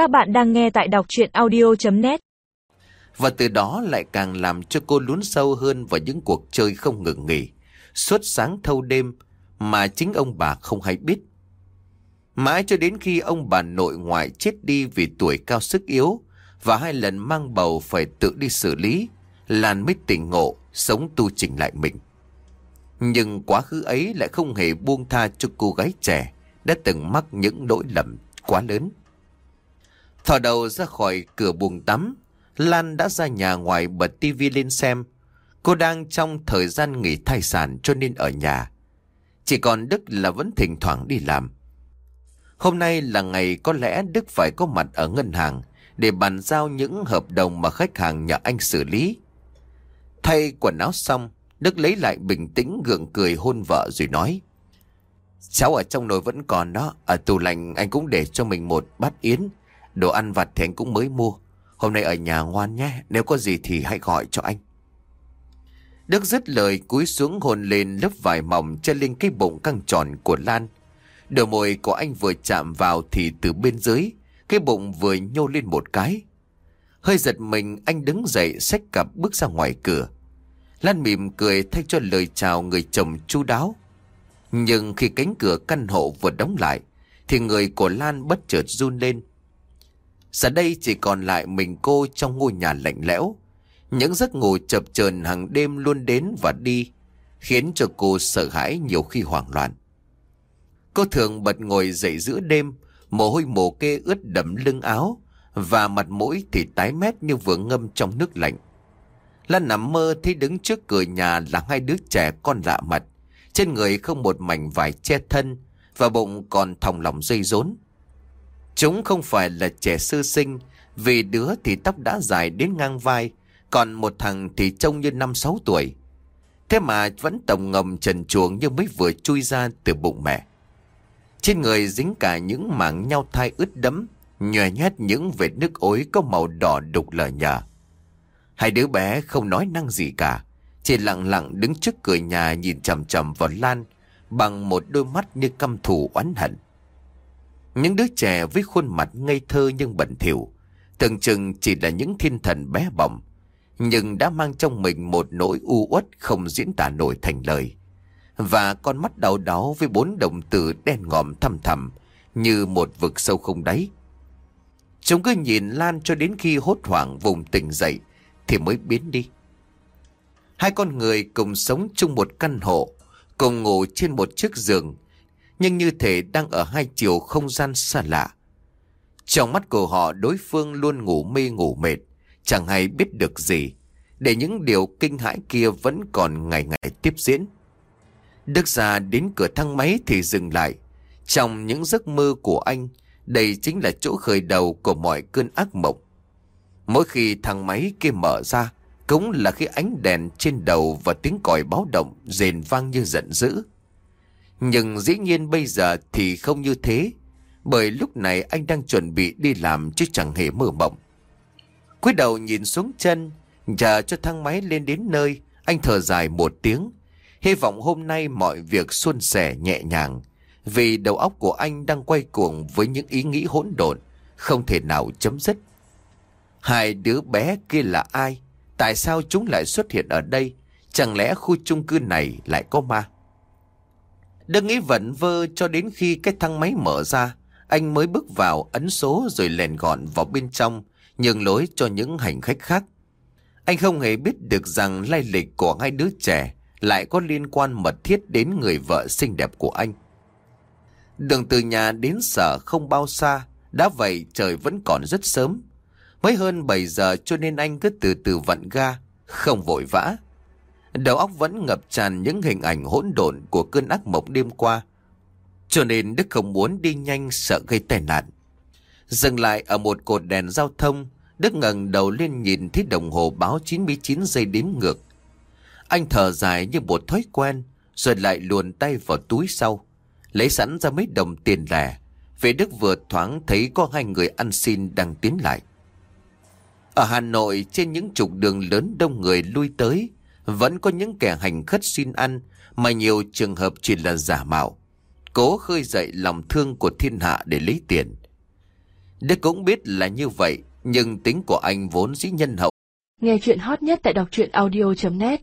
Các bạn đang nghe tại đọc chuyện audio.net Và từ đó lại càng làm cho cô lún sâu hơn vào những cuộc chơi không ngừng nghỉ, suốt sáng thâu đêm mà chính ông bà không hay biết. Mãi cho đến khi ông bà nội ngoại chết đi vì tuổi cao sức yếu và hai lần mang bầu phải tự đi xử lý, Lan mới tỉnh ngộ, sống tu chỉnh lại mình. Nhưng quá khứ ấy lại không hề buông tha cho cô gái trẻ đã từng mắc những lỗi lầm quá lớn. Thỏ đầu ra khỏi cửa buồng tắm, Lan đã ra nhà ngoài bật tivi lên xem. Cô đang trong thời gian nghỉ thai sản cho nên ở nhà. Chỉ còn Đức là vẫn thỉnh thoảng đi làm. Hôm nay là ngày có lẽ Đức phải có mặt ở ngân hàng để bàn giao những hợp đồng mà khách hàng nhờ anh xử lý. Thay quần áo xong, Đức lấy lại bình tĩnh gượng cười hôn vợ rồi nói. Cháu ở trong nồi vẫn còn đó, ở tủ lạnh anh cũng để cho mình một bát yến. Đồ ăn vặt thì anh cũng mới mua. Hôm nay ở nhà ngoan nhé, nếu có gì thì hãy gọi cho anh. Đức dứt lời cúi xuống hôn lên lớp vải mỏng chân lên cái bụng căng tròn của Lan. Đôi môi của anh vừa chạm vào thì từ bên dưới, cái bụng vừa nhô lên một cái. Hơi giật mình anh đứng dậy xách cặp bước ra ngoài cửa. Lan mỉm cười thay cho lời chào người chồng chu đáo. Nhưng khi cánh cửa căn hộ vừa đóng lại, thì người của Lan bất chợt run lên. Giờ đây chỉ còn lại mình cô trong ngôi nhà lạnh lẽo. Những giấc ngủ chập chờn hàng đêm luôn đến và đi, khiến cho cô sợ hãi nhiều khi hoảng loạn. Cô thường bật ngồi dậy giữa đêm, mồ hôi mồ kê ướt đẫm lưng áo, và mặt mũi thì tái mét như vừa ngâm trong nước lạnh. Lan nằm mơ thấy đứng trước cửa nhà là hai đứa trẻ con lạ mặt, trên người không một mảnh vải che thân, và bụng còn thòng lòng dây rốn. Chúng không phải là trẻ sơ sinh, vì đứa thì tóc đã dài đến ngang vai, còn một thằng thì trông như năm sáu tuổi. Thế mà vẫn tổng ngầm trần chuồng như mới vừa chui ra từ bụng mẹ. Trên người dính cả những mảng nhau thai ướt đẫm, nhòe nhét những vệt nước ối có màu đỏ đục lờ nhờ. Hai đứa bé không nói năng gì cả, chỉ lặng lặng đứng trước cửa nhà nhìn chầm chầm vào Lan bằng một đôi mắt như căm thù oán hận. Những đứa trẻ với khuôn mặt ngây thơ nhưng bẩn thỉu, tưởng chừng chỉ là những thiên thần bé bỏng, nhưng đã mang trong mình một nỗi u uất không diễn tả nổi thành lời. Và con mắt đau đó với bốn đồng tử đen ngòm thăm thầm như một vực sâu không đáy. Chúng cứ nhìn Lan cho đến khi hốt hoảng vùng tỉnh dậy thì mới biến đi. Hai con người cùng sống chung một căn hộ, cùng ngủ trên một chiếc giường, nhưng như thể đang ở hai chiều không gian xa lạ. Trong mắt của họ đối phương luôn ngủ mê ngủ mệt, chẳng hay biết được gì, để những điều kinh hãi kia vẫn còn ngày ngày tiếp diễn. Đức già đến cửa thang máy thì dừng lại. Trong những giấc mơ của anh, đây chính là chỗ khởi đầu của mọi cơn ác mộng. Mỗi khi thang máy kia mở ra, cũng là khi ánh đèn trên đầu và tiếng còi báo động rền vang như giận dữ. Nhưng dĩ nhiên bây giờ thì không như thế, bởi lúc này anh đang chuẩn bị đi làm chứ chẳng hề mơ mộng. cúi đầu nhìn xuống chân, chờ cho thang máy lên đến nơi, anh thở dài một tiếng, hy vọng hôm nay mọi việc suôn sẻ nhẹ nhàng, vì đầu óc của anh đang quay cuồng với những ý nghĩ hỗn độn, không thể nào chấm dứt. Hai đứa bé kia là ai? Tại sao chúng lại xuất hiện ở đây? Chẳng lẽ khu chung cư này lại có ma? Đừng nghĩ vẩn vơ cho đến khi cái thang máy mở ra, anh mới bước vào ấn số rồi lèn gọn vào bên trong, nhường lối cho những hành khách khác. Anh không hề biết được rằng lai lịch của hai đứa trẻ lại có liên quan mật thiết đến người vợ xinh đẹp của anh. Đường từ nhà đến sở không bao xa, đã vậy trời vẫn còn rất sớm. Mới hơn 7 giờ cho nên anh cứ từ từ vặn ga, không vội vã. Đầu óc vẫn ngập tràn những hình ảnh hỗn độn của cơn ác mộng đêm qua. Cho nên Đức không muốn đi nhanh sợ gây tai nạn. Dừng lại ở một cột đèn giao thông, Đức ngẩng đầu lên nhìn thấy đồng hồ báo 99 giây đếm ngược. Anh thở dài như một thói quen, rồi lại luồn tay vào túi sau, lấy sẵn ra mấy đồng tiền lẻ. Về Đức vừa thoáng thấy có hai người ăn xin đang tiến lại. Ở Hà Nội trên những trục đường lớn đông người lui tới, vẫn có những kẻ hành khất xin ăn mà nhiều trường hợp chỉ là giả mạo, cố khơi dậy lòng thương của thiên hạ để lấy tiền. Đức cũng biết là như vậy, nhưng tính của anh vốn dĩ nhân hậu. Nghe chuyện hot nhất tại đọc truyện audio.net